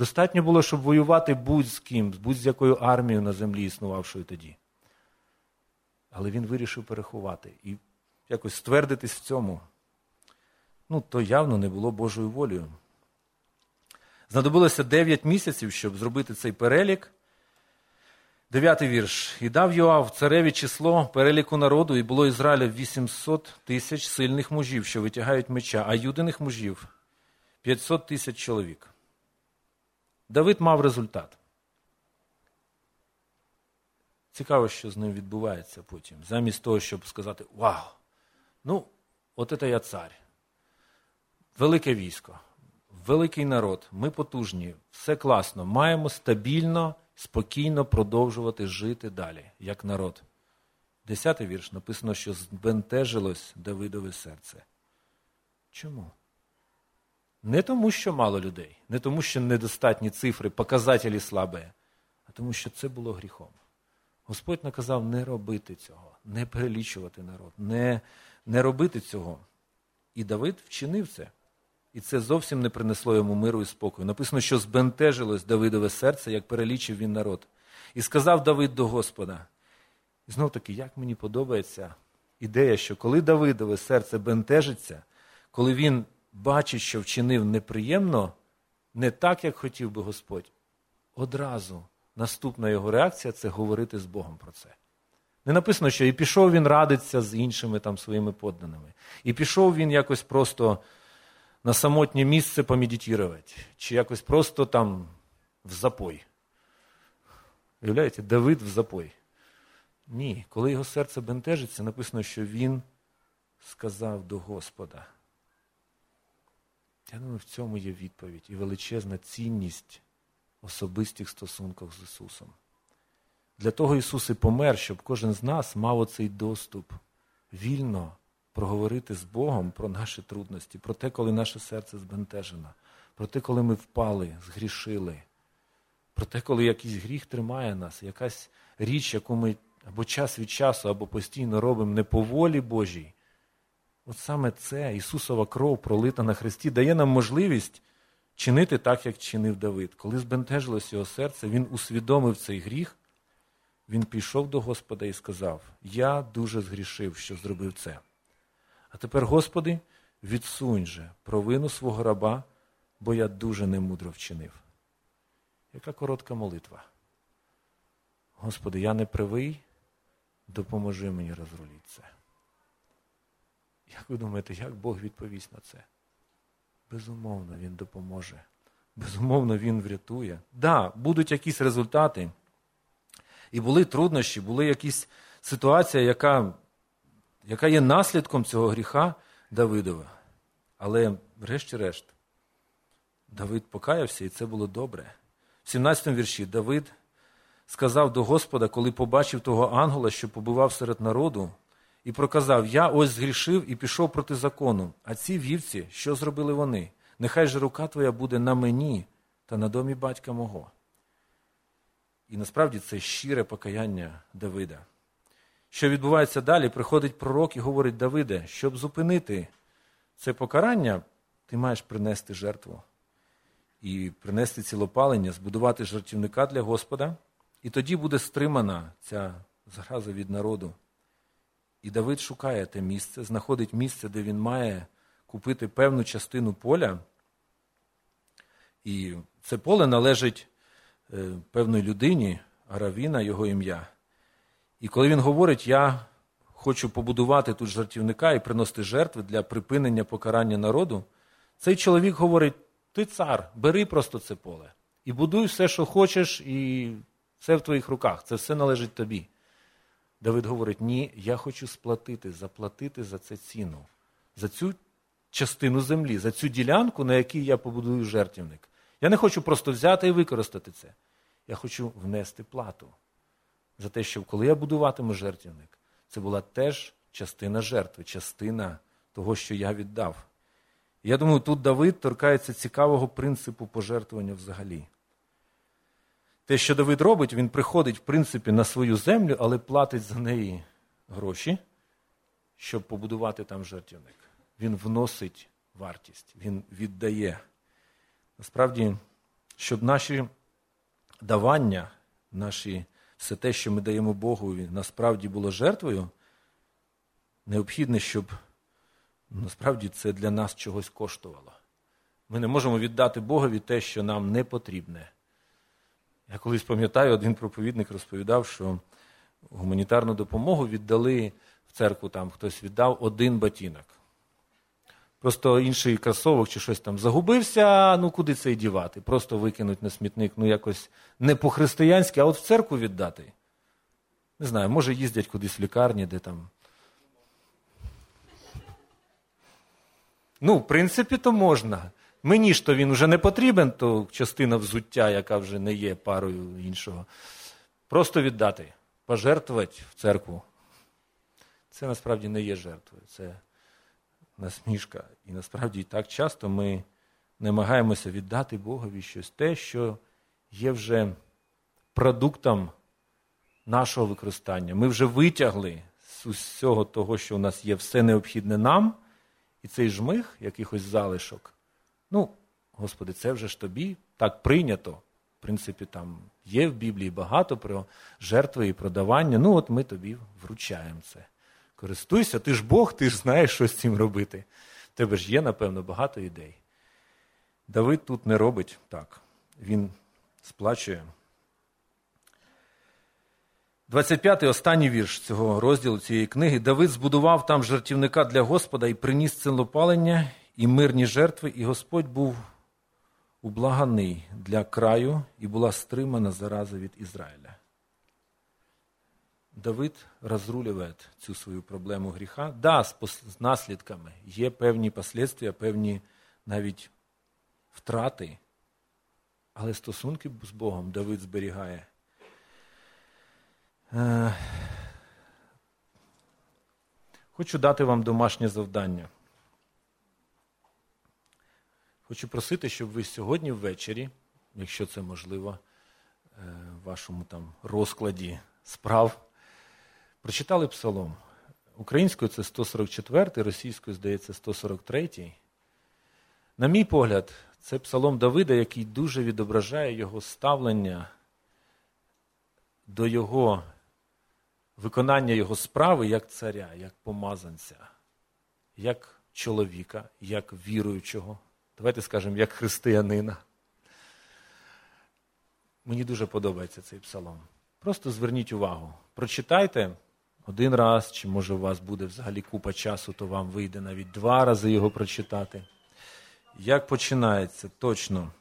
достатньо було, щоб воювати будь з ким, будь-з якою армією на землі існувавшою тоді. Але він вирішив переховати і якось ствердитись в цьому. Ну, то явно не було Божою волею. Знадобилося 9 місяців, щоб зробити цей перелік. Дев'ятий вірш. І дав Йоав цареві число переліку народу, і було Ізраїля 800 тисяч сильних мужів, що витягають меча, а юдиних мужів 500 тисяч чоловік. Давид мав результат. Цікаво, що з ним відбувається потім. Замість того, щоб сказати: Вау! Ну, от це я цар. Велике військо, великий народ, ми потужні, все класно. Маємо стабільно, спокійно продовжувати жити далі, як народ. Десятий вірш написано, що збентежилось Давидове серце. Чому? Не тому, що мало людей, не тому, що недостатні цифри, показателі слабі, а тому, що це було гріхом. Господь наказав не робити цього, не перелічувати народ, не, не робити цього. І Давид вчинив це. І це зовсім не принесло йому миру і спокою. Написано, що збентежилось Давидове серце, як перелічив він народ. І сказав Давид до Господа. І знов таки, як мені подобається ідея, що коли Давидове серце бентежиться, коли він бачить, що вчинив неприємно, не так, як хотів би Господь, одразу наступна його реакція це говорити з Богом про це. Не написано, що і пішов він радитися з іншими там своїми подданими. І пішов він якось просто на самотнє місце помедитувати, чи якось просто там в запой. Уявляєте, Давид в запой. Ні, коли його серце бентежиться, написано, що він сказав до Господа. Я думаю, в цьому є відповідь і величезна цінність особистих стосунках з Ісусом. Для того Ісус і помер, щоб кожен з нас мав оцей доступ вільно проговорити з Богом про наші трудності, про те, коли наше серце збентежено, про те, коли ми впали, згрішили, про те, коли якийсь гріх тримає нас, якась річ, яку ми або час від часу, або постійно робимо не по волі Божій. От саме це Ісусова кров, пролита на Христі, дає нам можливість чинити так, як чинив Давид. Коли збентежилось його серце, він усвідомив цей гріх, він пішов до Господа і сказав: Я дуже згрішив, що зробив це. А тепер, Господи, відсунь же провину свого раба, бо я дуже немудро вчинив. Яка коротка молитва. Господи, я не правий, допоможи мені розрулити це. Як ви думаєте, як Бог відповість на це? Безумовно, Він допоможе. Безумовно, Він врятує. Так, да, будуть якісь результати. І були труднощі, були якісь ситуація, яка яка є наслідком цього гріха Давидова. Але, врешті-решт, Давид покаявся, і це було добре. В 17 му вірші Давид сказав до Господа, коли побачив того ангела, що побував серед народу, і проказав: Я ось згрішив і пішов проти закону. А ці вівці, що зробили вони? Нехай же рука твоя буде на мені та на домі батька мого. І насправді це щире покаяння Давида. Що відбувається далі? Приходить пророк і говорить Давиде, щоб зупинити це покарання, ти маєш принести жертву і принести цілопалення, збудувати жертівника для Господа, і тоді буде стримана ця зраза від народу. І Давид шукає те місце, знаходить місце, де він має купити певну частину поля. І це поле належить е, певної людині, Аравіна, його ім'я. І коли він говорить, я хочу побудувати тут жартівника і приносити жертви для припинення покарання народу, цей чоловік говорить: ти цар, бери просто це поле і будуй все, що хочеш, і все в твоїх руках, це все належить тобі. Давид говорить: ні, я хочу сплатити, заплатити за це ціну, за цю частину землі, за цю ділянку, на якій я побудую жертівник. Я не хочу просто взяти і використати це. Я хочу внести плату за те, що коли я будуватиму жертвівник, це була теж частина жертви, частина того, що я віддав. Я думаю, тут Давид торкається цікавого принципу пожертвування взагалі. Те, що Давид робить, він приходить, в принципі, на свою землю, але платить за неї гроші, щоб побудувати там жертвівник. Він вносить вартість, він віддає. Насправді, щоб наші давання, наші, все те, що ми даємо Богу, насправді було жертвою, необхідно, щоб насправді це для нас чогось коштувало. Ми не можемо віддати Богові те, що нам не потрібне. Я колись пам'ятаю, один проповідник розповідав, що гуманітарну допомогу віддали в церкву, там хтось віддав один батінок. Просто інший кросовок чи щось там загубився, ну куди це й дівати? Просто викинуть на смітник, ну якось не по-християнськи, а от в церкву віддати. Не знаю, може їздять кудись в лікарні, де там. Ну, в принципі, то можна. Мені ж то він вже не потрібен, то частина взуття, яка вже не є парою іншого. Просто віддати, пожертвувати в церкву. Це насправді не є жертвою. Це насмішка. І насправді так часто ми намагаємося віддати Богові щось те, що є вже продуктом нашого використання. Ми вже витягли з усього того, що у нас є все необхідне нам, і цей жмих, якихось залишок. Ну, Господи, це вже ж тобі так прийнято. В принципі, там є в Біблії багато про жертви і продавання. Ну, от ми тобі вручаємо це. Користуйся, ти ж Бог, ти ж знаєш, що з цим робити. Тебе ж є, напевно, багато ідей. Давид тут не робить так. Він сплачує. 25-й останній вірш цього розділу цієї книги. Давид збудував там жертівника для Господа і приніс цілопалення і мирні жертви, і Господь був ублаганий для краю і була стримана зараза від Ізраїля. Давид розрулює цю свою проблему гріха. Да, з, наслідками є певні послідствия, певні навіть втрати, але стосунки з Богом Давид зберігає. Е, хочу дати вам домашнє завдання. Хочу просити, щоб ви сьогодні ввечері, якщо це можливо, е, в вашому там розкладі справ. Прочитали псалом. Українською це 144, російською, здається, 143. На мій погляд, це псалом Давида, який дуже відображає його ставлення до його виконання його справи як царя, як помазанця, як чоловіка, як віруючого. Давайте скажемо, як християнина. Мені дуже подобається цей псалом. Просто зверніть увагу. Прочитайте один раз, чи може у вас буде взагалі купа часу, то вам вийде навіть два рази його прочитати. Як починається? Точно.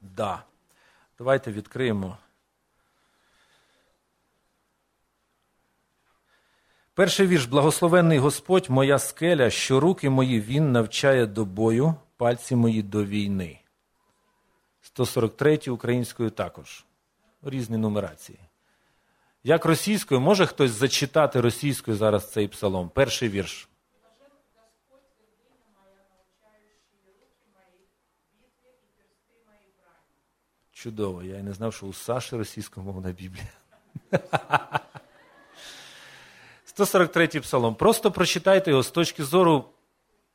Да. Давайте відкриємо. Перший вірш. Благословенний Господь, моя скеля, що руки мої Він навчає до бою, пальці мої до війни. 143 українською також. Різні нумерації. Як російською, може хтось зачитати російською зараз цей псалом? Перший вірш. Чудово, я і не знав, що у Саші російськомовна Біблія. 143-й псалом. Просто прочитайте його з точки зору,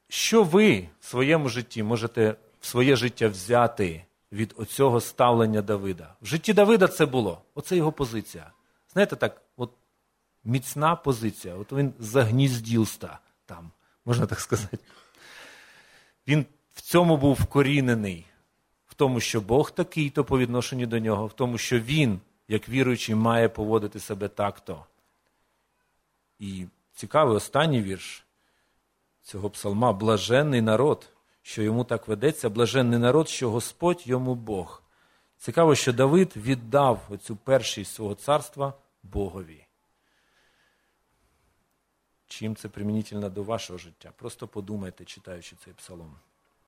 що ви в своєму житті можете в своє життя взяти від оцього ставлення Давида. В житті Давида це було. Оце його позиція. Знаєте, так, от міцна позиція. От він загніздівста там, можна так сказати. Він в цьому був вкорінений, в тому, що Бог такий-то по відношенню до нього, в тому, що він, як віруючий, має поводити себе так-то. І цікавий останній вірш цього псалма блаженний народ, що йому так ведеться, блаженний народ, що Господь йому Бог. Цікаво, що Давид віддав оцю першість свого царства Богові. Чим це примінительно до вашого життя? Просто подумайте, читаючи цей псалом.